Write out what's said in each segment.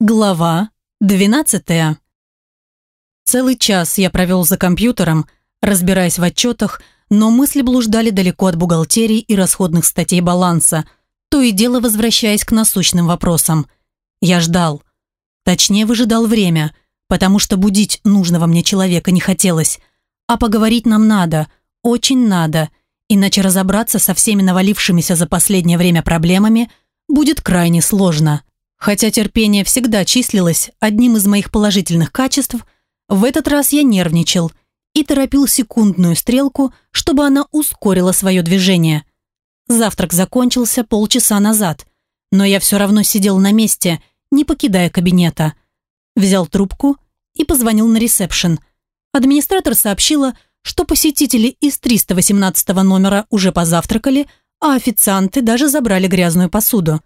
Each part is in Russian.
Глава 12. Целый час я провел за компьютером, разбираясь в отчетах, но мысли блуждали далеко от бухгалтерии и расходных статей баланса, то и дело возвращаясь к насущным вопросам. Я ждал. Точнее, выжидал время, потому что будить нужного мне человека не хотелось. А поговорить нам надо, очень надо, иначе разобраться со всеми навалившимися за последнее время проблемами будет крайне сложно. Хотя терпение всегда числилось одним из моих положительных качеств, в этот раз я нервничал и торопил секундную стрелку, чтобы она ускорила свое движение. Завтрак закончился полчаса назад, но я все равно сидел на месте, не покидая кабинета. Взял трубку и позвонил на ресепшн. Администратор сообщила, что посетители из 318 номера уже позавтракали, а официанты даже забрали грязную посуду.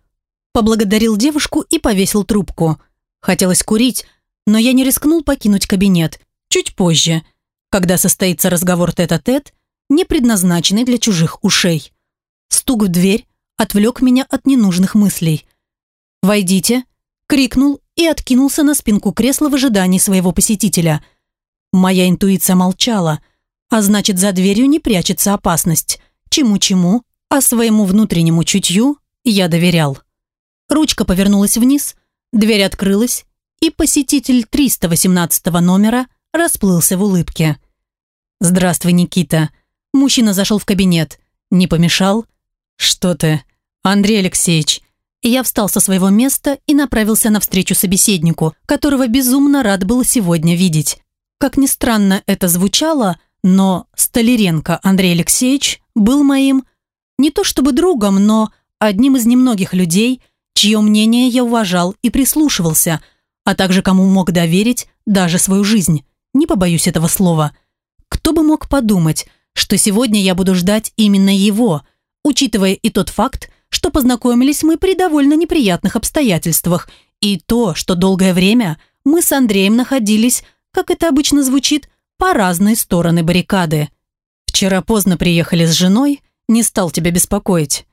Поблагодарил девушку и повесил трубку. Хотелось курить, но я не рискнул покинуть кабинет. Чуть позже, когда состоится разговор тет-а-тет, не предназначенный для чужих ушей. Стук в дверь отвлек меня от ненужных мыслей. «Войдите!» – крикнул и откинулся на спинку кресла в ожидании своего посетителя. Моя интуиция молчала, а значит, за дверью не прячется опасность. Чему-чему, а своему внутреннему чутью я доверял. Ручка повернулась вниз, дверь открылась, и посетитель 318 номера расплылся в улыбке. «Здравствуй, Никита». Мужчина зашел в кабинет. «Не помешал?» «Что ты?» «Андрей Алексеевич». Я встал со своего места и направился навстречу собеседнику, которого безумно рад был сегодня видеть. Как ни странно это звучало, но Столяренко Андрей Алексеевич был моим не то чтобы другом, но одним из немногих людей, чье мнение я уважал и прислушивался, а также кому мог доверить даже свою жизнь. Не побоюсь этого слова. Кто бы мог подумать, что сегодня я буду ждать именно его, учитывая и тот факт, что познакомились мы при довольно неприятных обстоятельствах, и то, что долгое время мы с Андреем находились, как это обычно звучит, по разные стороны баррикады. Вчера поздно приехали с женой, не стал тебя беспокоить.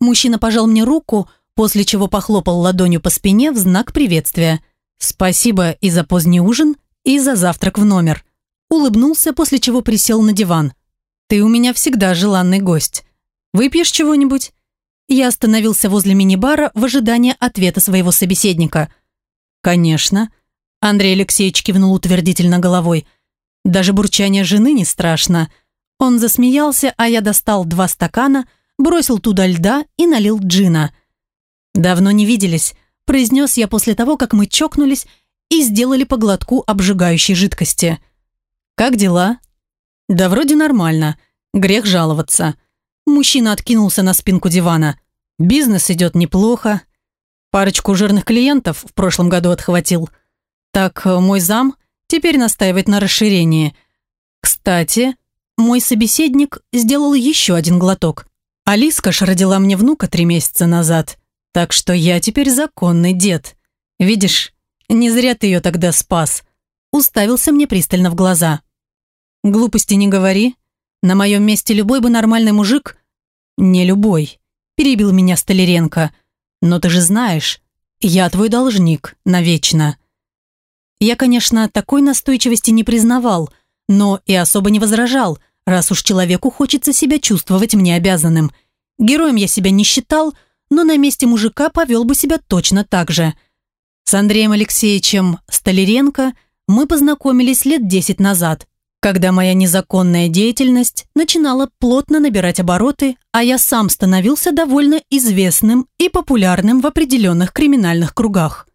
Мужчина пожал мне руку, после чего похлопал ладонью по спине в знак приветствия. «Спасибо и за поздний ужин, и за завтрак в номер». Улыбнулся, после чего присел на диван. «Ты у меня всегда желанный гость. Выпьешь чего-нибудь?» Я остановился возле мини-бара в ожидании ответа своего собеседника. «Конечно». Андрей Алексеевич кивнул утвердительно головой. «Даже бурчание жены не страшно». Он засмеялся, а я достал два стакана, бросил туда льда и налил джина – «Давно не виделись», – произнес я после того, как мы чокнулись и сделали по глотку обжигающей жидкости. «Как дела?» «Да вроде нормально. Грех жаловаться». Мужчина откинулся на спинку дивана. «Бизнес идет неплохо. Парочку жирных клиентов в прошлом году отхватил. Так мой зам теперь настаивает на расширении. Кстати, мой собеседник сделал еще один глоток. Алиска ж родила мне внука три месяца назад. Так что я теперь законный дед. Видишь, не зря ты ее тогда спас. Уставился мне пристально в глаза. Глупости не говори. На моем месте любой бы нормальный мужик... Не любой. Перебил меня Столяренко. Но ты же знаешь, я твой должник навечно. Я, конечно, такой настойчивости не признавал, но и особо не возражал, раз уж человеку хочется себя чувствовать мне обязанным. Героем я себя не считал, но на месте мужика повел бы себя точно так же. С Андреем Алексеевичем Столяренко мы познакомились лет десять назад, когда моя незаконная деятельность начинала плотно набирать обороты, а я сам становился довольно известным и популярным в определенных криминальных кругах.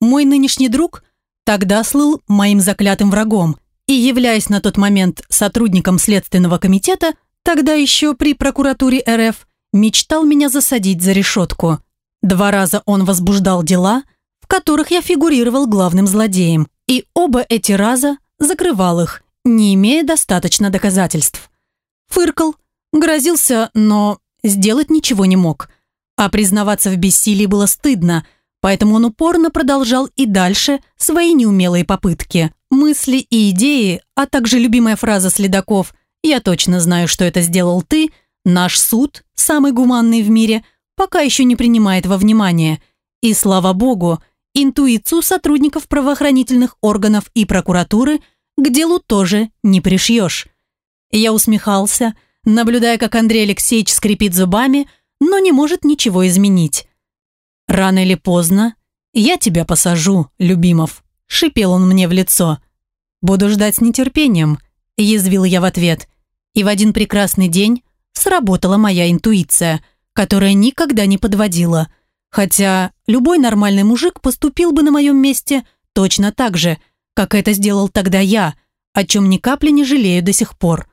Мой нынешний друг тогда слыл моим заклятым врагом и, являясь на тот момент сотрудником Следственного комитета, тогда еще при прокуратуре РФ, мечтал меня засадить за решетку. Два раза он возбуждал дела, в которых я фигурировал главным злодеем, и оба эти раза закрывал их, не имея достаточно доказательств. Фыркал, грозился, но сделать ничего не мог. А признаваться в бессилии было стыдно, поэтому он упорно продолжал и дальше свои неумелые попытки. Мысли и идеи, а также любимая фраза следаков «Я точно знаю, что это сделал ты», Наш суд, самый гуманный в мире, пока еще не принимает во внимание. И, слава богу, интуицию сотрудников правоохранительных органов и прокуратуры к делу тоже не пришьешь. Я усмехался, наблюдая, как Андрей Алексеевич скрипит зубами, но не может ничего изменить. «Рано или поздно я тебя посажу, Любимов», – шипел он мне в лицо. «Буду ждать с нетерпением», – язвил я в ответ. И в один прекрасный день сработала моя интуиция, которая никогда не подводила. Хотя любой нормальный мужик поступил бы на моем месте точно так же, как это сделал тогда я, о чем ни капли не жалею до сих пор.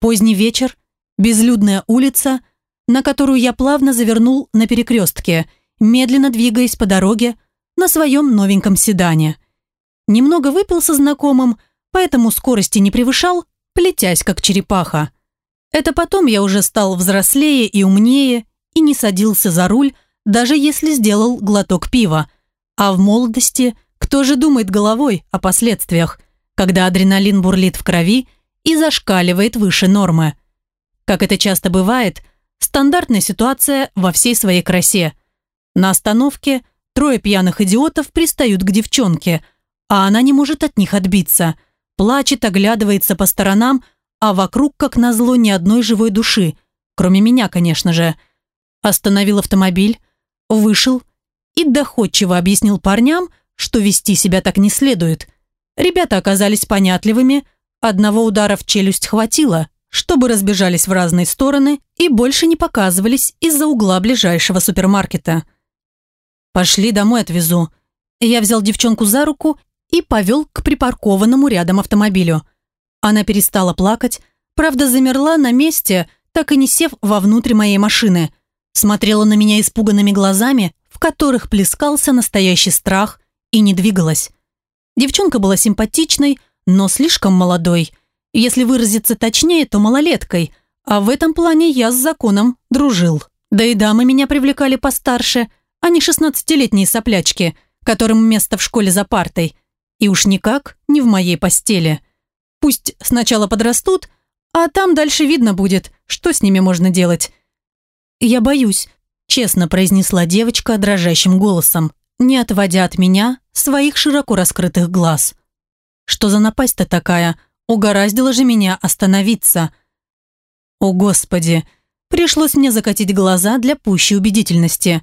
Поздний вечер, безлюдная улица, на которую я плавно завернул на перекрестке, медленно двигаясь по дороге на своем новеньком седане. Немного выпил со знакомым, поэтому скорости не превышал, плетясь как черепаха. Это потом я уже стал взрослее и умнее и не садился за руль, даже если сделал глоток пива. А в молодости кто же думает головой о последствиях, когда адреналин бурлит в крови – и зашкаливает выше нормы. Как это часто бывает, стандартная ситуация во всей своей красе. На остановке трое пьяных идиотов пристают к девчонке, а она не может от них отбиться. Плачет, оглядывается по сторонам, а вокруг, как назло, ни одной живой души, кроме меня, конечно же. Остановил автомобиль, вышел и доходчиво объяснил парням, что вести себя так не следует. Ребята оказались понятливыми, Одного удара в челюсть хватило, чтобы разбежались в разные стороны и больше не показывались из-за угла ближайшего супермаркета. «Пошли домой отвезу». Я взял девчонку за руку и повел к припаркованному рядом автомобилю. Она перестала плакать, правда замерла на месте, так и не сев вовнутрь моей машины. Смотрела на меня испуганными глазами, в которых плескался настоящий страх, и не двигалась. Девчонка была симпатичной, но слишком молодой. Если выразиться точнее, то малолеткой, а в этом плане я с законом дружил. Да и дамы меня привлекали постарше, а не шестнадцатилетние соплячки, которым место в школе за партой. И уж никак не в моей постели. Пусть сначала подрастут, а там дальше видно будет, что с ними можно делать. «Я боюсь», – честно произнесла девочка дрожащим голосом, не отводя от меня своих широко раскрытых глаз. Что за напасть-то такая? Угораздило же меня остановиться. О, Господи! Пришлось мне закатить глаза для пущей убедительности.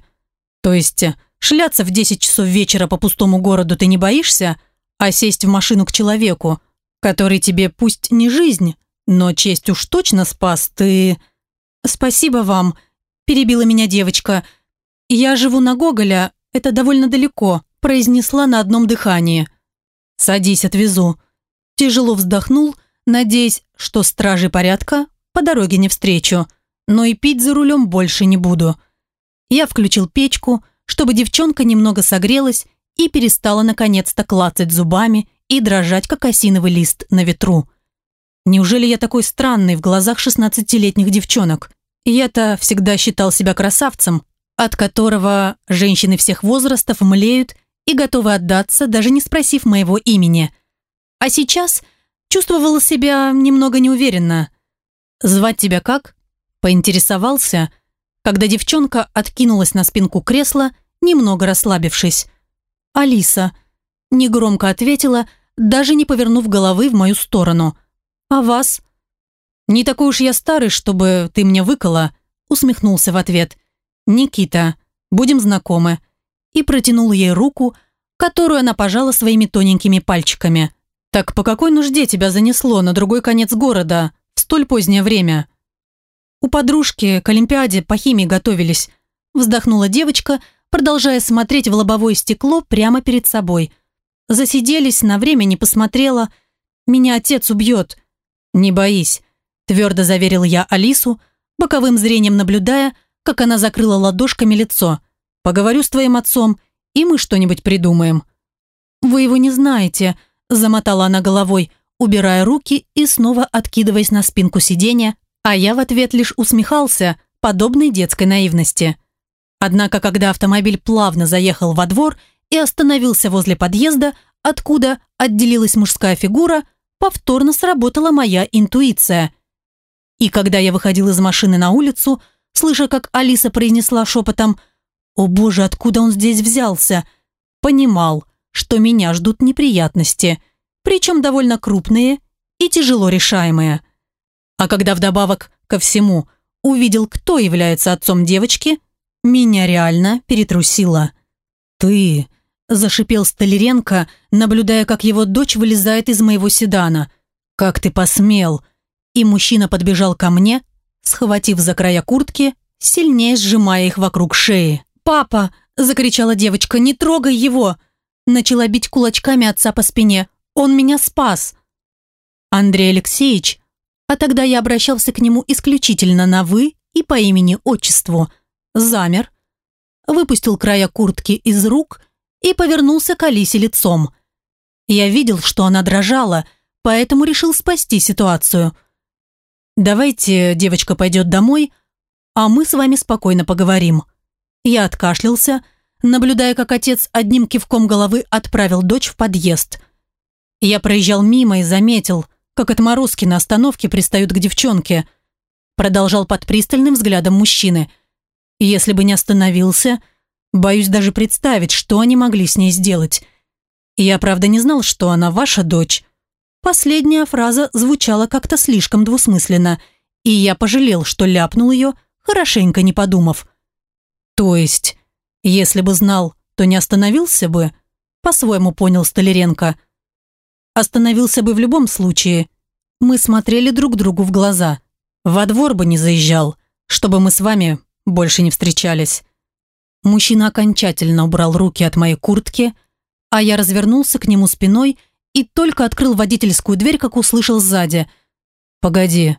То есть, шляться в 10 часов вечера по пустому городу ты не боишься, а сесть в машину к человеку, который тебе пусть не жизнь, но честь уж точно спас, ты... Спасибо вам, перебила меня девочка. Я живу на Гоголя, это довольно далеко, произнесла на одном дыхании. «Садись, отвезу». Тяжело вздохнул, надеясь, что стражи порядка по дороге не встречу, но и пить за рулем больше не буду. Я включил печку, чтобы девчонка немного согрелась и перестала наконец-то клацать зубами и дрожать, как осиновый лист на ветру. Неужели я такой странный в глазах шестнадцатилетних девчонок? Я-то всегда считал себя красавцем, от которого женщины всех возрастов млеют и готова отдаться, даже не спросив моего имени. А сейчас чувствовала себя немного неуверенно. «Звать тебя как?» Поинтересовался, когда девчонка откинулась на спинку кресла, немного расслабившись. «Алиса», – негромко ответила, даже не повернув головы в мою сторону. «А вас?» «Не такой уж я старый, чтобы ты мне выкола», – усмехнулся в ответ. «Никита, будем знакомы и протянул ей руку, которую она пожала своими тоненькими пальчиками. «Так по какой нужде тебя занесло на другой конец города в столь позднее время?» «У подружки к Олимпиаде по химии готовились», вздохнула девочка, продолжая смотреть в лобовое стекло прямо перед собой. «Засиделись, на время не посмотрела. Меня отец убьет». «Не боись», твердо заверил я Алису, боковым зрением наблюдая, как она закрыла ладошками лицо – Поговорю с твоим отцом, и мы что-нибудь придумаем». «Вы его не знаете», – замотала она головой, убирая руки и снова откидываясь на спинку сиденья, а я в ответ лишь усмехался подобной детской наивности. Однако, когда автомобиль плавно заехал во двор и остановился возле подъезда, откуда отделилась мужская фигура, повторно сработала моя интуиция. И когда я выходил из машины на улицу, слыша, как Алиса произнесла шепотом – «О боже, откуда он здесь взялся?» понимал, что меня ждут неприятности, причем довольно крупные и тяжело решаемые. А когда вдобавок ко всему увидел, кто является отцом девочки, меня реально перетрусило. «Ты...» – зашипел Столяренко, наблюдая, как его дочь вылезает из моего седана. «Как ты посмел?» И мужчина подбежал ко мне, схватив за края куртки, сильнее сжимая их вокруг шеи. «Папа!» – закричала девочка. «Не трогай его!» Начала бить кулачками отца по спине. «Он меня спас!» Андрей Алексеевич, а тогда я обращался к нему исключительно на «вы» и по имени-отчеству, замер, выпустил края куртки из рук и повернулся к Алисе лицом. Я видел, что она дрожала, поэтому решил спасти ситуацию. «Давайте девочка пойдет домой, а мы с вами спокойно поговорим». Я откашлялся, наблюдая, как отец одним кивком головы отправил дочь в подъезд. Я проезжал мимо и заметил, как отморозки на остановке пристают к девчонке. Продолжал под пристальным взглядом мужчины. Если бы не остановился, боюсь даже представить, что они могли с ней сделать. Я, правда, не знал, что она ваша дочь. Последняя фраза звучала как-то слишком двусмысленно, и я пожалел, что ляпнул ее, хорошенько не подумав. То есть, если бы знал, то не остановился бы, по-своему понял Столяренко. Остановился бы в любом случае. Мы смотрели друг другу в глаза. Во двор бы не заезжал, чтобы мы с вами больше не встречались. Мужчина окончательно убрал руки от моей куртки, а я развернулся к нему спиной и только открыл водительскую дверь, как услышал сзади. «Погоди».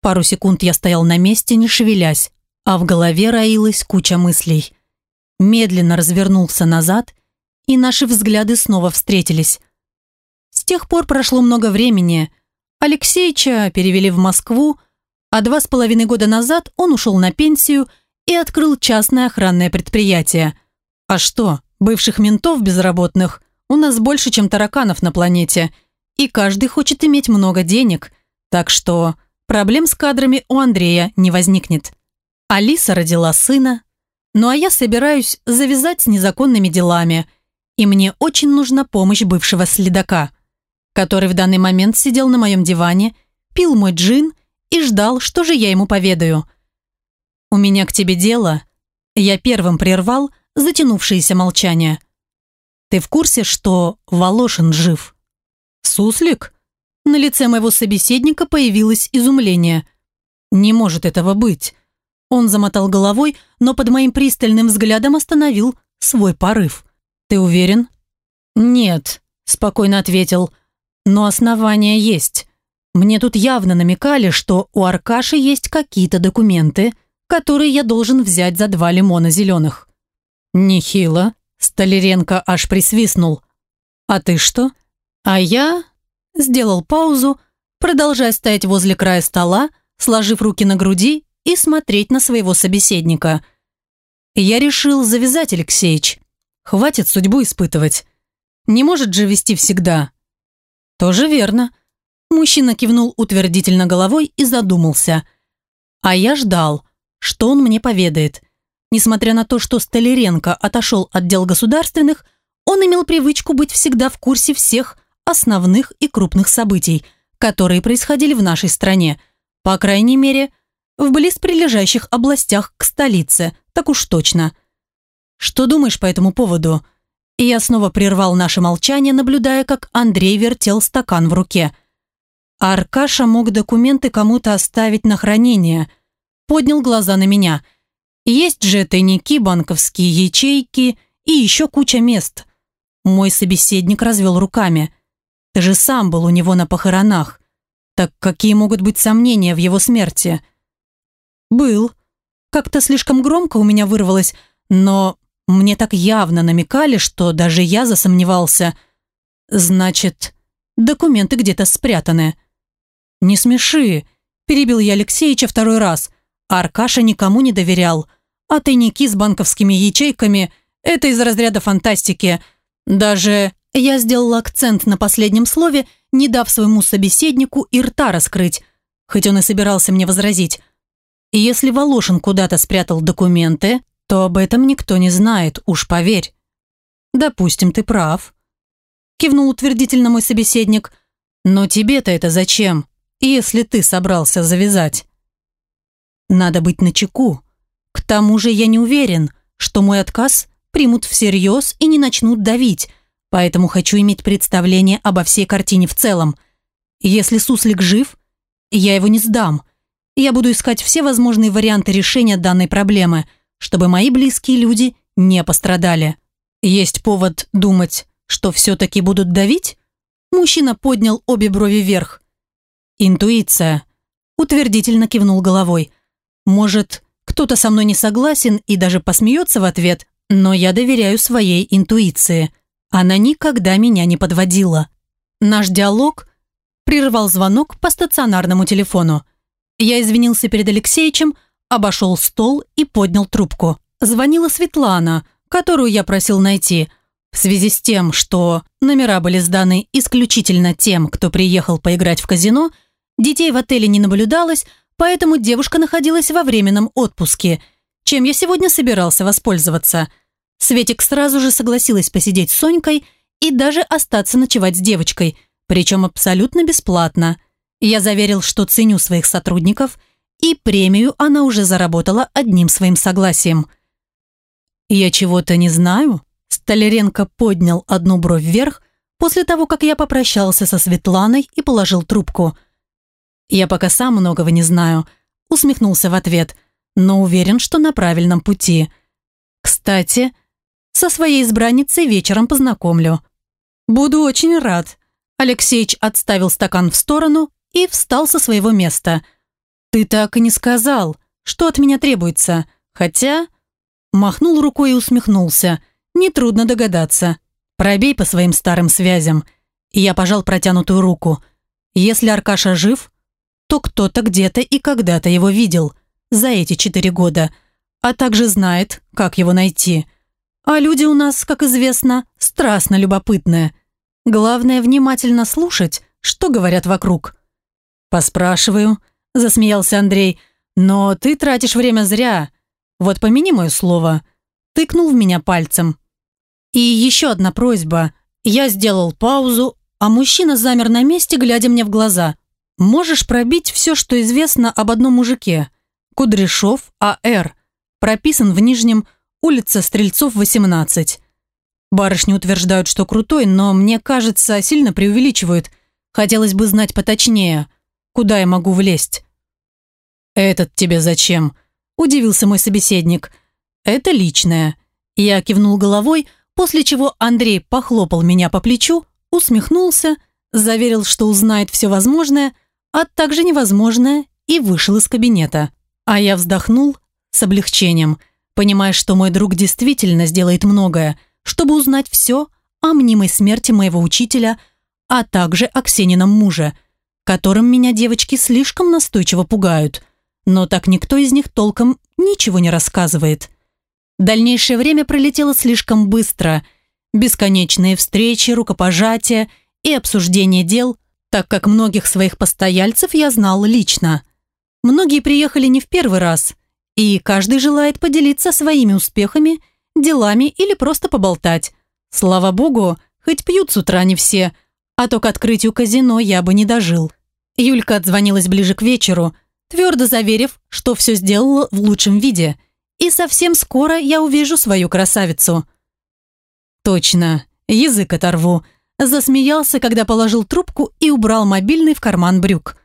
Пару секунд я стоял на месте, не шевелясь, а в голове роилась куча мыслей. Медленно развернулся назад, и наши взгляды снова встретились. С тех пор прошло много времени. Алексеича перевели в Москву, а два с половиной года назад он ушел на пенсию и открыл частное охранное предприятие. А что, бывших ментов безработных у нас больше, чем тараканов на планете, и каждый хочет иметь много денег, так что проблем с кадрами у Андрея не возникнет. Алиса родила сына, ну а я собираюсь завязать с незаконными делами, и мне очень нужна помощь бывшего следака, который в данный момент сидел на моем диване, пил мой джин и ждал, что же я ему поведаю. «У меня к тебе дело», я первым прервал затянувшееся молчание. «Ты в курсе, что Волошин жив?» «Суслик?» На лице моего собеседника появилось изумление. «Не может этого быть. Он замотал головой, но под моим пристальным взглядом остановил свой порыв. «Ты уверен?» «Нет», – спокойно ответил. «Но основания есть. Мне тут явно намекали, что у Аркаши есть какие-то документы, которые я должен взять за два лимона зеленых». «Нехило», – Столяренко аж присвистнул. «А ты что?» «А я...» – сделал паузу, продолжая стоять возле края стола, сложив руки на груди и смотреть на своего собеседника. Я решил завязать, Алексеич. Хватит судьбу испытывать. Не может же вести всегда. Тоже верно. Мужчина кивнул утвердительно головой и задумался. А я ждал, что он мне поведает. Несмотря на то, что Столяренко отошел от дел государственных, он имел привычку быть всегда в курсе всех основных и крупных событий, которые происходили в нашей стране. По крайней мере, в близ прилежащих областях к столице, так уж точно. Что думаешь по этому поводу? И я снова прервал наше молчание, наблюдая, как Андрей вертел стакан в руке. Аркаша мог документы кому-то оставить на хранение. Поднял глаза на меня. Есть же тайники, банковские ячейки и еще куча мест. Мой собеседник развел руками. Ты же сам был у него на похоронах. Так какие могут быть сомнения в его смерти? «Был. Как-то слишком громко у меня вырвалось, но мне так явно намекали, что даже я засомневался. Значит, документы где-то спрятаны». «Не смеши», – перебил я Алексеича второй раз. Аркаша никому не доверял. А тайники с банковскими ячейками – это из разряда фантастики. Даже я сделал акцент на последнем слове, не дав своему собеседнику и рта раскрыть, хоть он и собирался мне возразить. И если Волошин куда-то спрятал документы, то об этом никто не знает, уж поверь. допустим, ты прав. Кивнул утвердительно мой собеседник. Но тебе-то это зачем, если ты собрался завязать? Надо быть начеку. К тому же я не уверен, что мой отказ примут всерьез и не начнут давить, поэтому хочу иметь представление обо всей картине в целом. Если суслик жив, я его не сдам. Я буду искать все возможные варианты решения данной проблемы, чтобы мои близкие люди не пострадали. Есть повод думать, что все-таки будут давить? Мужчина поднял обе брови вверх. Интуиция. Утвердительно кивнул головой. Может, кто-то со мной не согласен и даже посмеется в ответ, но я доверяю своей интуиции. Она никогда меня не подводила. Наш диалог прервал звонок по стационарному телефону. Я извинился перед Алексеичем, обошел стол и поднял трубку. Звонила Светлана, которую я просил найти. В связи с тем, что номера были сданы исключительно тем, кто приехал поиграть в казино, детей в отеле не наблюдалось, поэтому девушка находилась во временном отпуске, чем я сегодня собирался воспользоваться. Светик сразу же согласилась посидеть с Сонькой и даже остаться ночевать с девочкой, причем абсолютно бесплатно. Я заверил, что ценю своих сотрудников, и премию она уже заработала одним своим согласием. «Я чего-то не знаю?» Столяренко поднял одну бровь вверх после того, как я попрощался со Светланой и положил трубку – «Я пока сам многого не знаю», усмехнулся в ответ, но уверен, что на правильном пути. «Кстати, со своей избранницей вечером познакомлю». «Буду очень рад». Алексеич отставил стакан в сторону и встал со своего места. «Ты так и не сказал, что от меня требуется, хотя...» Махнул рукой и усмехнулся. «Нетрудно догадаться. Пробей по своим старым связям». Я пожал протянутую руку. «Если Аркаша жив, то кто-то где-то и когда-то его видел за эти четыре года, а также знает, как его найти. А люди у нас, как известно, страстно любопытные. Главное внимательно слушать, что говорят вокруг. «Поспрашиваю», – засмеялся Андрей, – «но ты тратишь время зря. Вот помяни мое слово». Тыкнул в меня пальцем. И еще одна просьба. Я сделал паузу, а мужчина замер на месте, глядя мне в глаза. Можешь пробить все, что известно об одном мужике. Кудряшов А.Р. Прописан в Нижнем, улица Стрельцов, 18. Барышни утверждают, что крутой, но мне кажется, сильно преувеличивают. Хотелось бы знать поточнее, куда я могу влезть. «Этот тебе зачем?» – удивился мой собеседник. «Это личное». Я кивнул головой, после чего Андрей похлопал меня по плечу, усмехнулся, заверил, что узнает все возможное, а также невозможное, и вышел из кабинета. А я вздохнул с облегчением, понимая, что мой друг действительно сделает многое, чтобы узнать все о мнимой смерти моего учителя, а также о Ксенином муже, которым меня девочки слишком настойчиво пугают, но так никто из них толком ничего не рассказывает. Дальнейшее время пролетело слишком быстро. Бесконечные встречи, рукопожатия и обсуждение дел – так как многих своих постояльцев я знал лично. Многие приехали не в первый раз, и каждый желает поделиться своими успехами, делами или просто поболтать. Слава богу, хоть пьют с утра не все, а то к открытию казино я бы не дожил. Юлька отзвонилась ближе к вечеру, твердо заверив, что все сделала в лучшем виде, и совсем скоро я увижу свою красавицу. Точно, язык оторву – Засмеялся, когда положил трубку и убрал мобильный в карман брюк.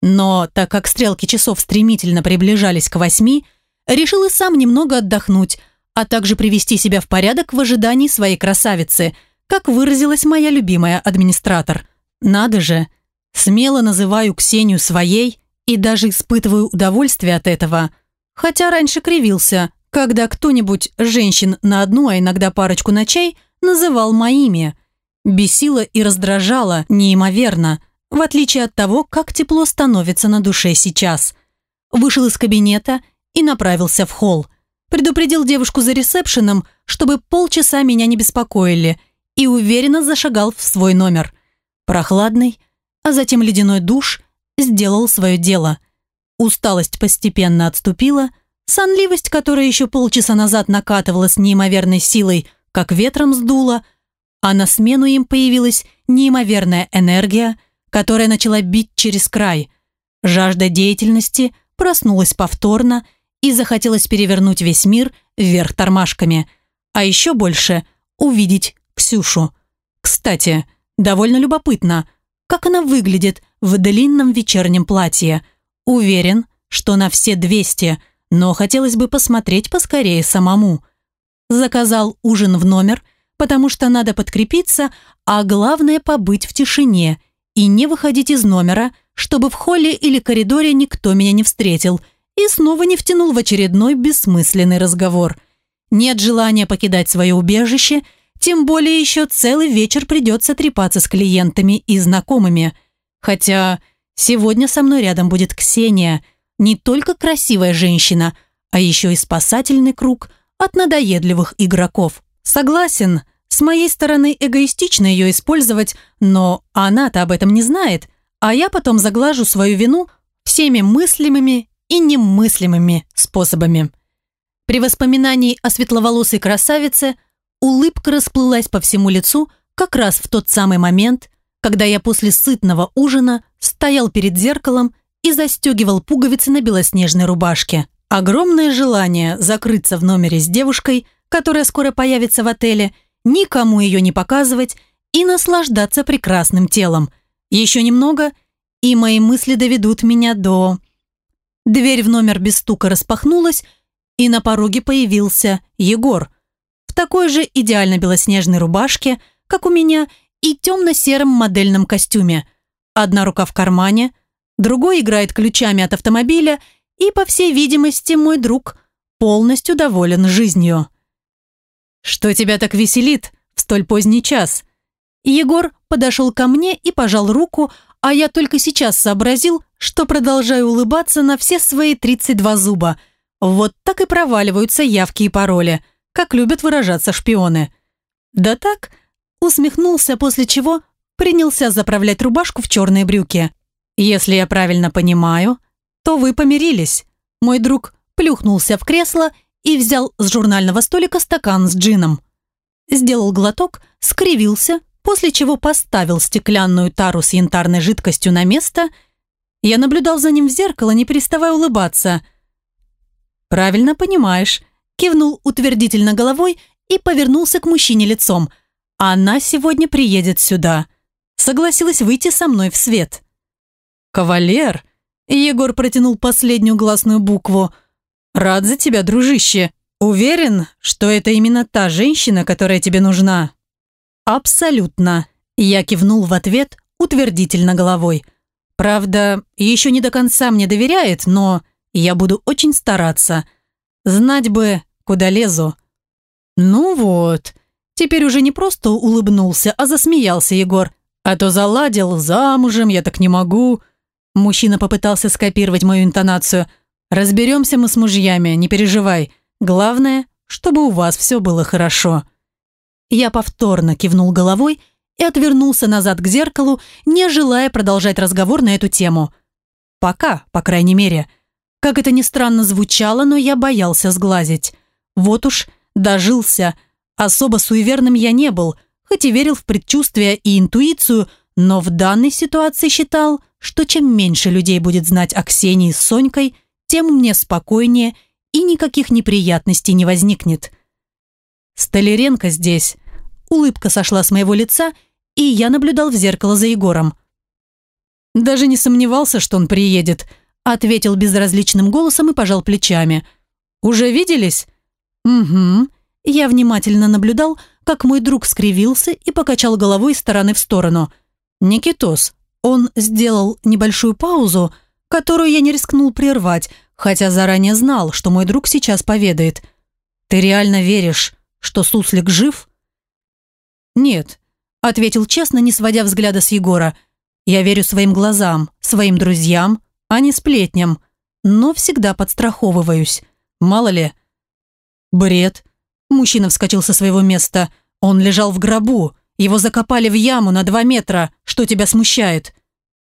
Но, так как стрелки часов стремительно приближались к восьми, решил и сам немного отдохнуть, а также привести себя в порядок в ожидании своей красавицы, как выразилась моя любимая администратор. Надо же, смело называю Ксению своей и даже испытываю удовольствие от этого. Хотя раньше кривился, когда кто-нибудь женщин на одну, а иногда парочку ночей называл моими – бесило и раздражало неимоверно, в отличие от того, как тепло становится на душе сейчас. Вышел из кабинета и направился в холл. Предупредил девушку за ресепшеном, чтобы полчаса меня не беспокоили, и уверенно зашагал в свой номер. Прохладный, а затем ледяной душ сделал свое дело. Усталость постепенно отступила, сонливость, которая еще полчаса назад накатывала с неимоверной силой, как ветром сдуло, а на смену им появилась неимоверная энергия, которая начала бить через край. Жажда деятельности проснулась повторно и захотелось перевернуть весь мир вверх тормашками, а еще больше увидеть Ксюшу. Кстати, довольно любопытно, как она выглядит в длинном вечернем платье. Уверен, что на все 200, но хотелось бы посмотреть поскорее самому. Заказал ужин в номер, потому что надо подкрепиться, а главное побыть в тишине и не выходить из номера, чтобы в холле или коридоре никто меня не встретил и снова не втянул в очередной бессмысленный разговор. Нет желания покидать свое убежище, тем более еще целый вечер придется трепаться с клиентами и знакомыми. Хотя сегодня со мной рядом будет Ксения – не только красивая женщина, а еще и спасательный круг от надоедливых игроков. Согласен, с моей стороны эгоистично ее использовать, но она-то об этом не знает, а я потом заглажу свою вину всеми мыслимыми и немыслимыми способами. При воспоминании о светловолосой красавице улыбка расплылась по всему лицу как раз в тот самый момент, когда я после сытного ужина стоял перед зеркалом и застегивал пуговицы на белоснежной рубашке. Огромное желание закрыться в номере с девушкой, которая скоро появится в отеле, никому ее не показывать и наслаждаться прекрасным телом. Еще немного, и мои мысли доведут меня до... Дверь в номер без стука распахнулась, и на пороге появился Егор. В такой же идеально белоснежной рубашке, как у меня, и темно-сером модельном костюме. Одна рука в кармане – другой играет ключами от автомобиля, и, по всей видимости, мой друг полностью доволен жизнью. «Что тебя так веселит в столь поздний час?» Егор подошел ко мне и пожал руку, а я только сейчас сообразил, что продолжаю улыбаться на все свои 32 зуба. Вот так и проваливаются явки и пароли, как любят выражаться шпионы. Да так, усмехнулся, после чего принялся заправлять рубашку в черные брюки. «Если я правильно понимаю, то вы помирились». Мой друг плюхнулся в кресло и взял с журнального столика стакан с джином. Сделал глоток, скривился, после чего поставил стеклянную тару с янтарной жидкостью на место. Я наблюдал за ним в зеркало, не переставая улыбаться. «Правильно понимаешь», кивнул утвердительно головой и повернулся к мужчине лицом. «Она сегодня приедет сюда». Согласилась выйти со мной в свет. «Кавалер?» Егор протянул последнюю гласную букву. «Рад за тебя, дружище. Уверен, что это именно та женщина, которая тебе нужна?» «Абсолютно». Я кивнул в ответ утвердительно головой. «Правда, еще не до конца мне доверяет, но я буду очень стараться. Знать бы, куда лезу». «Ну вот». Теперь уже не просто улыбнулся, а засмеялся Егор. «А то заладил, замужем, я так не могу». Мужчина попытался скопировать мою интонацию. «Разберемся мы с мужьями, не переживай. Главное, чтобы у вас все было хорошо». Я повторно кивнул головой и отвернулся назад к зеркалу, не желая продолжать разговор на эту тему. Пока, по крайней мере. Как это ни странно звучало, но я боялся сглазить. Вот уж, дожился. Особо суеверным я не был, хоть и верил в предчувствия и интуицию, но в данной ситуации считал, что чем меньше людей будет знать о Ксении с Сонькой, тем мне спокойнее и никаких неприятностей не возникнет. Столяренко здесь. Улыбка сошла с моего лица, и я наблюдал в зеркало за Егором. Даже не сомневался, что он приедет, ответил безразличным голосом и пожал плечами. Уже виделись? Угу. Я внимательно наблюдал, как мой друг скривился и покачал головой из стороны в сторону. Никитос, он сделал небольшую паузу, которую я не рискнул прервать, хотя заранее знал, что мой друг сейчас поведает. «Ты реально веришь, что Суслик жив?» «Нет», — ответил честно, не сводя взгляда с Егора. «Я верю своим глазам, своим друзьям, а не сплетням, но всегда подстраховываюсь. Мало ли». «Бред». Мужчина вскочил со своего места. Он лежал в гробу. Его закопали в яму на два метра. Что тебя смущает?»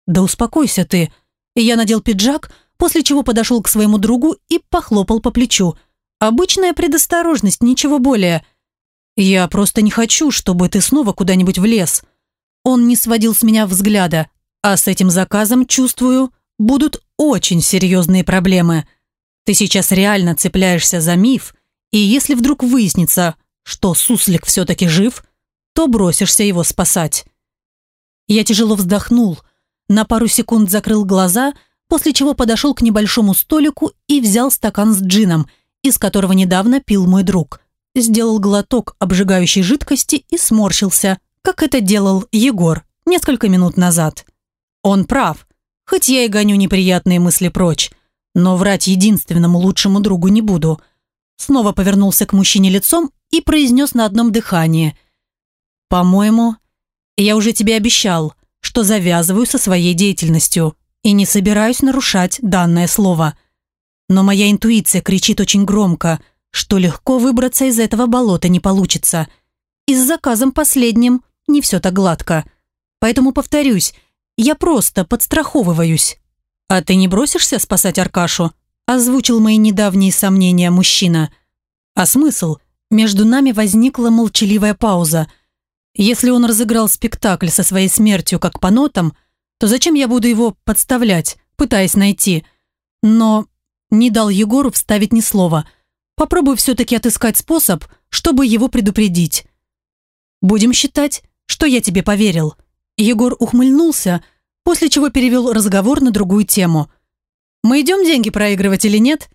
«Да успокойся ты». Я надел пиджак, после чего подошел к своему другу и похлопал по плечу. Обычная предосторожность, ничего более. «Я просто не хочу, чтобы ты снова куда-нибудь влез». Он не сводил с меня взгляда, а с этим заказом, чувствую, будут очень серьезные проблемы. Ты сейчас реально цепляешься за миф, и если вдруг выяснится, что суслик все-таки жив, то бросишься его спасать. Я тяжело вздохнул, на пару секунд закрыл глаза, после чего подошел к небольшому столику и взял стакан с джином, из которого недавно пил мой друг. Сделал глоток обжигающей жидкости и сморщился, как это делал Егор несколько минут назад. Он прав, хоть я и гоню неприятные мысли прочь, но врать единственному лучшему другу не буду. Снова повернулся к мужчине лицом и произнес на одном дыхании. «По-моему, я уже тебе обещал, что завязываю со своей деятельностью и не собираюсь нарушать данное слово. Но моя интуиция кричит очень громко, что легко выбраться из этого болота не получится. И с заказом последним не все так гладко. Поэтому повторюсь, я просто подстраховываюсь. А ты не бросишься спасать Аркашу? Озвучил мои недавние сомнения мужчина. А смысл? Между нами возникла молчаливая пауза – если он разыграл спектакль со своей смертью как по нотам, то зачем я буду его подставлять, пытаясь найти? Но не дал Егору вставить ни слова. Попробую все-таки отыскать способ, чтобы его предупредить. Будем считать, что я тебе поверил. Егор ухмыльнулся, после чего перевел разговор на другую тему. «Мы идем деньги проигрывать или нет?»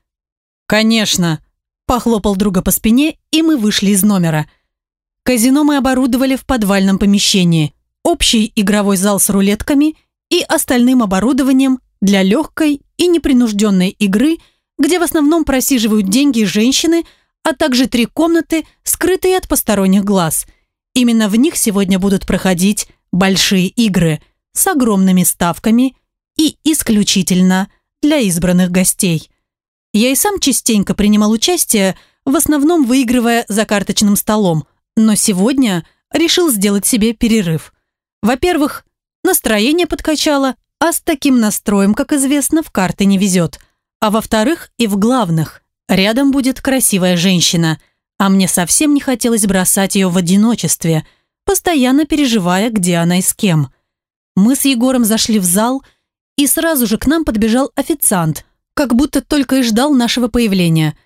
«Конечно!» Похлопал друга по спине, и мы вышли из номера – Казино мы оборудовали в подвальном помещении. Общий игровой зал с рулетками и остальным оборудованием для легкой и непринужденной игры, где в основном просиживают деньги женщины, а также три комнаты, скрытые от посторонних глаз. Именно в них сегодня будут проходить большие игры с огромными ставками и исключительно для избранных гостей. Я и сам частенько принимал участие, в основном выигрывая за карточным столом, но сегодня решил сделать себе перерыв. Во-первых, настроение подкачало, а с таким настроем, как известно, в карты не везет. А во-вторых, и в главных, рядом будет красивая женщина, а мне совсем не хотелось бросать ее в одиночестве, постоянно переживая, где она и с кем. Мы с Егором зашли в зал, и сразу же к нам подбежал официант, как будто только и ждал нашего появления.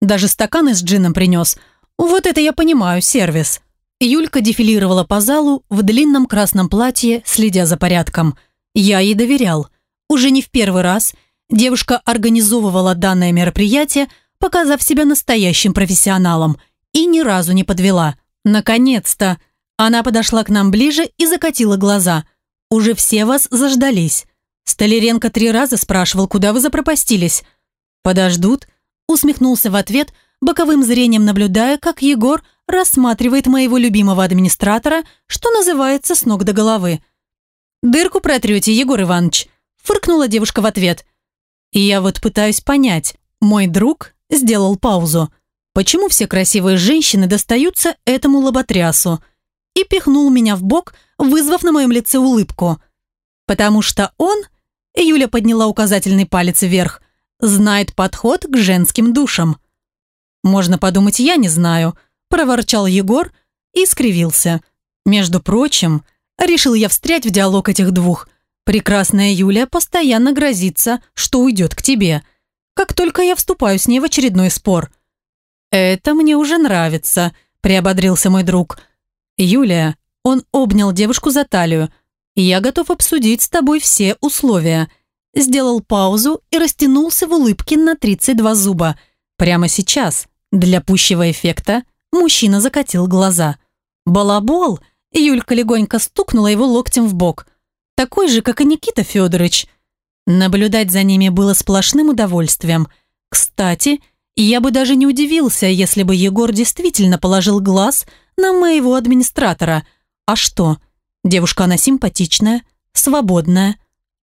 Даже стаканы с джином принес – вот это я понимаю, сервис. Юлька дефилировала по залу в длинном красном платье, следя за порядком. Я ей доверял. Уже не в первый раз девушка организовывала данное мероприятие, показав себя настоящим профессионалом, и ни разу не подвела. Наконец-то! Она подошла к нам ближе и закатила глаза. «Уже все вас заждались». Столяренко три раза спрашивал, куда вы запропастились. «Подождут», усмехнулся в ответ – боковым зрением наблюдая, как Егор рассматривает моего любимого администратора, что называется с ног до головы. «Дырку протрете, Егор Иванович», – фыркнула девушка в ответ. И я вот пытаюсь понять, мой друг сделал паузу. Почему все красивые женщины достаются этому лоботрясу? И пихнул меня в бок, вызвав на моем лице улыбку. Потому что он, Юля подняла указательный палец вверх, знает подход к женским душам. «Можно подумать, я не знаю», – проворчал Егор и скривился. «Между прочим, решил я встрять в диалог этих двух. Прекрасная Юля постоянно грозится, что уйдет к тебе. Как только я вступаю с ней в очередной спор». «Это мне уже нравится», – приободрился мой друг. «Юлия», – он обнял девушку за талию, – «я готов обсудить с тобой все условия». Сделал паузу и растянулся в улыбке на 32 зуба. Прямо сейчас. Для пущего эффекта мужчина закатил глаза. «Балабол!» Юлька легонько стукнула его локтем в бок. «Такой же, как и Никита Федорович». Наблюдать за ними было сплошным удовольствием. Кстати, я бы даже не удивился, если бы Егор действительно положил глаз на моего администратора. А что? Девушка она симпатичная, свободная,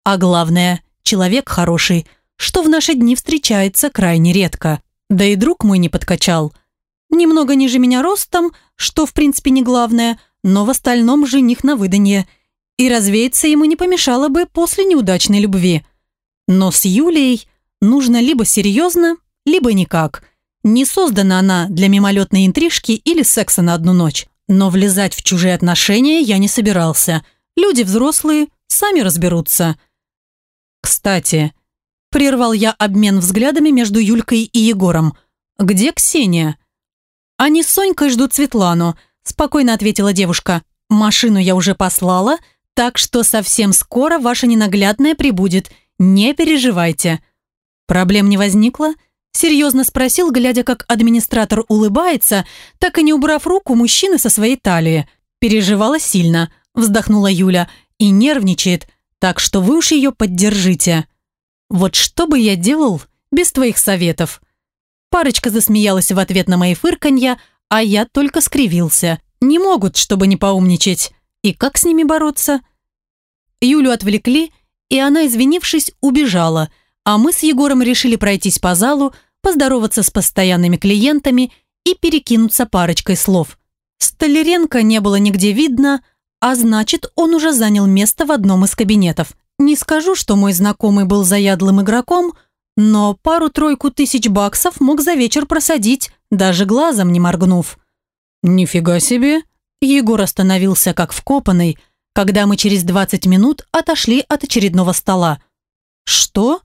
а главное, человек хороший, что в наши дни встречается крайне редко. Да и друг мой не подкачал. Немного ниже меня ростом, что в принципе не главное, но в остальном жених на выданье. И развеяться ему не помешало бы после неудачной любви. Но с Юлией нужно либо серьезно, либо никак. Не создана она для мимолетной интрижки или секса на одну ночь. Но влезать в чужие отношения я не собирался. Люди взрослые, сами разберутся. Кстати, прервал я обмен взглядами между Юлькой и Егором. «Где Ксения?» «Они с Сонькой ждут Светлану», спокойно ответила девушка. «Машину я уже послала, так что совсем скоро ваша ненаглядная прибудет. Не переживайте». «Проблем не возникло?» Серьезно спросил, глядя, как администратор улыбается, так и не убрав руку мужчины со своей талии. Переживала сильно, вздохнула Юля, и нервничает, так что вы уж ее поддержите. Вот что бы я делал без твоих советов? Парочка засмеялась в ответ на мои фырканья, а я только скривился. Не могут, чтобы не поумничать. И как с ними бороться? Юлю отвлекли, и она, извинившись, убежала, а мы с Егором решили пройтись по залу, поздороваться с постоянными клиентами и перекинуться парочкой слов. Столяренко не было нигде видно, а значит, он уже занял место в одном из кабинетов. Не скажу, что мой знакомый был заядлым игроком, но пару-тройку тысяч баксов мог за вечер просадить, даже глазом не моргнув. «Нифига себе!» Егор остановился как вкопанный, когда мы через 20 минут отошли от очередного стола. «Что?»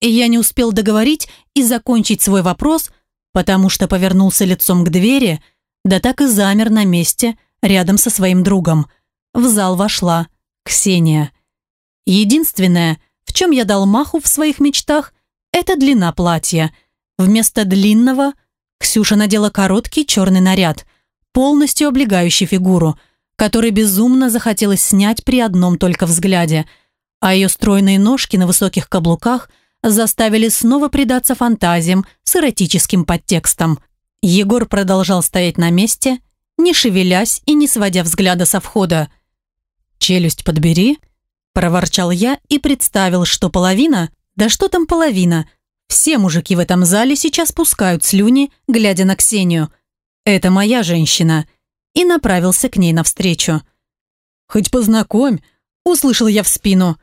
Я не успел договорить и закончить свой вопрос, потому что повернулся лицом к двери, да так и замер на месте, рядом со своим другом. В зал вошла Ксения. Единственное, в чем я дал маху в своих мечтах, это длина платья. Вместо длинного Ксюша надела короткий черный наряд, полностью облегающий фигуру, который безумно захотелось снять при одном только взгляде, а ее стройные ножки на высоких каблуках – заставили снова предаться фантазиям с эротическим подтекстом. Егор продолжал стоять на месте, не шевелясь и не сводя взгляда со входа. «Челюсть подбери», – проворчал я и представил, что половина, да что там половина, все мужики в этом зале сейчас пускают слюни, глядя на Ксению. «Это моя женщина», и направился к ней навстречу. «Хоть познакомь», – услышал я в спину.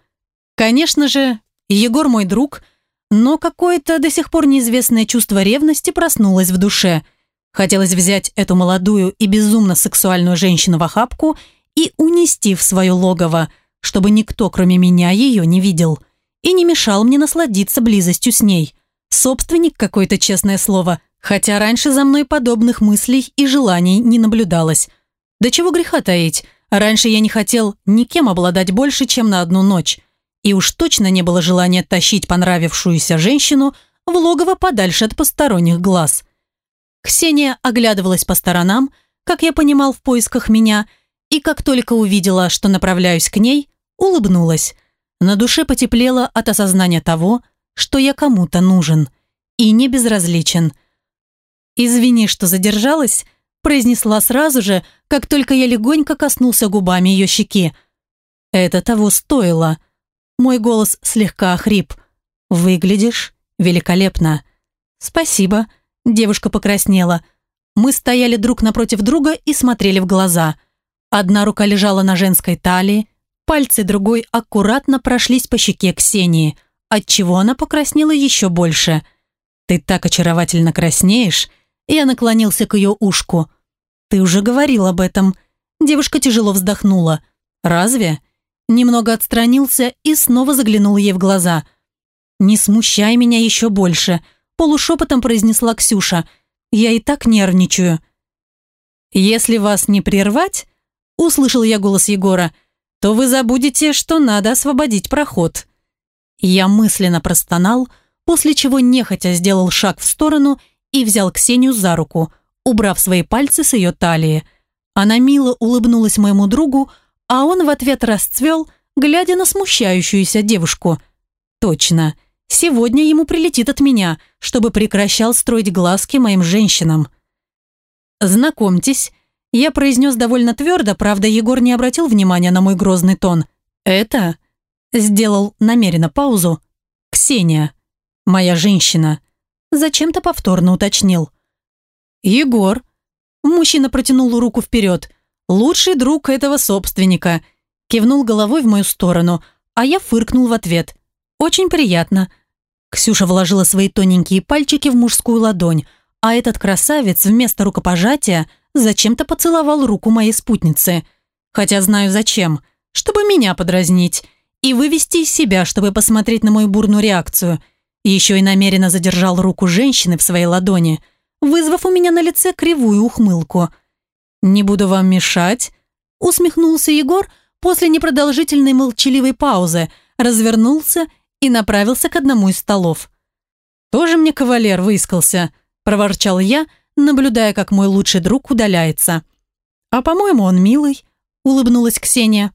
Конечно же, Егор мой друг, но какое-то до сих пор неизвестное чувство ревности проснулось в душе. Хотелось взять эту молодую и безумно сексуальную женщину в охапку и унести в свое логово, чтобы никто, кроме меня, ее не видел. И не мешал мне насладиться близостью с ней. Собственник какое-то честное слово, хотя раньше за мной подобных мыслей и желаний не наблюдалось. Да чего греха таить, раньше я не хотел никем обладать больше, чем на одну ночь и уж точно не было желания тащить понравившуюся женщину в логово подальше от посторонних глаз. Ксения оглядывалась по сторонам, как я понимал, в поисках меня, и как только увидела, что направляюсь к ней, улыбнулась. На душе потеплело от осознания того, что я кому-то нужен и не безразличен. «Извини, что задержалась», произнесла сразу же, как только я легонько коснулся губами ее щеки. Это того стоило. Мой голос слегка охрип. «Выглядишь великолепно». «Спасибо», – девушка покраснела. Мы стояли друг напротив друга и смотрели в глаза. Одна рука лежала на женской талии, пальцы другой аккуратно прошлись по щеке Ксении, отчего она покраснела еще больше. «Ты так очаровательно краснеешь», я наклонился к ее ушку. «Ты уже говорил об этом». Девушка тяжело вздохнула. «Разве?» Немного отстранился и снова заглянул ей в глаза. «Не смущай меня еще больше», – полушепотом произнесла Ксюша. «Я и так нервничаю». «Если вас не прервать», – услышал я голос Егора, – «то вы забудете, что надо освободить проход». Я мысленно простонал, после чего нехотя сделал шаг в сторону и взял Ксению за руку, убрав свои пальцы с ее талии. Она мило улыбнулась моему другу, а он в ответ расцвел, глядя на смущающуюся девушку. Точно, сегодня ему прилетит от меня, чтобы прекращал строить глазки моим женщинам. «Знакомьтесь», я произнес довольно твердо, правда, Егор не обратил внимания на мой грозный тон. «Это...» Сделал намеренно паузу. «Ксения, моя женщина». Зачем-то повторно уточнил. «Егор». Мужчина протянул руку вперед. Лучший друг этого собственника. Кивнул головой в мою сторону, а я фыркнул в ответ. Очень приятно. Ксюша вложила свои тоненькие пальчики в мужскую ладонь, а этот красавец вместо рукопожатия зачем-то поцеловал руку моей спутницы. Хотя знаю зачем, чтобы меня подразнить и вывести из себя, чтобы посмотреть на мою бурную реакцию. Еще и намеренно задержал руку женщины в своей ладони, вызвав у меня на лице кривую ухмылку. «Не буду вам мешать», — усмехнулся Егор после непродолжительной молчаливой паузы, развернулся и направился к одному из столов. «Тоже мне кавалер выискался», — проворчал я, наблюдая, как мой лучший друг удаляется. «А, по-моему, он милый», — улыбнулась Ксения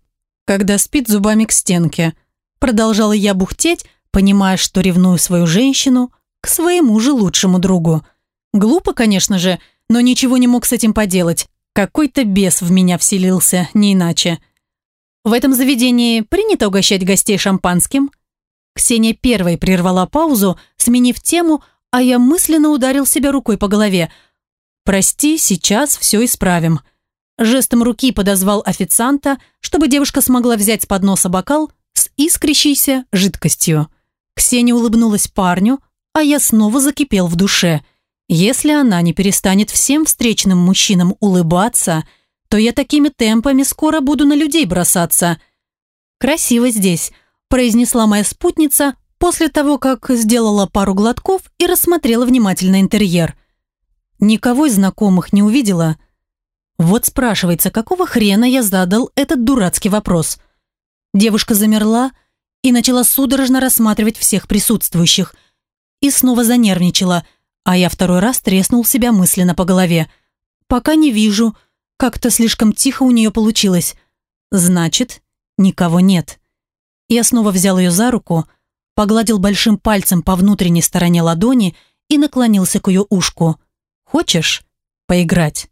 когда спит зубами к стенке. Продолжала я бухтеть, понимая, что ревную свою женщину к своему же лучшему другу. Глупо, конечно же, но ничего не мог с этим поделать. Какой-то бес в меня вселился, не иначе. В этом заведении принято угощать гостей шампанским. Ксения первой прервала паузу, сменив тему, а я мысленно ударил себя рукой по голове. «Прости, сейчас все исправим», Жестом руки подозвал официанта, чтобы девушка смогла взять с подноса бокал с искрящейся жидкостью. Ксения улыбнулась парню, а я снова закипел в душе. Если она не перестанет всем встречным мужчинам улыбаться, то я такими темпами скоро буду на людей бросаться. «Красиво здесь», – произнесла моя спутница после того, как сделала пару глотков и рассмотрела внимательно интерьер. Никого из знакомых не увидела – вот спрашивается, какого хрена я задал этот дурацкий вопрос? Девушка замерла и начала судорожно рассматривать всех присутствующих. И снова занервничала, а я второй раз треснул себя мысленно по голове. «Пока не вижу. Как-то слишком тихо у нее получилось. Значит, никого нет». Я снова взял ее за руку, погладил большим пальцем по внутренней стороне ладони и наклонился к ее ушку. «Хочешь поиграть?»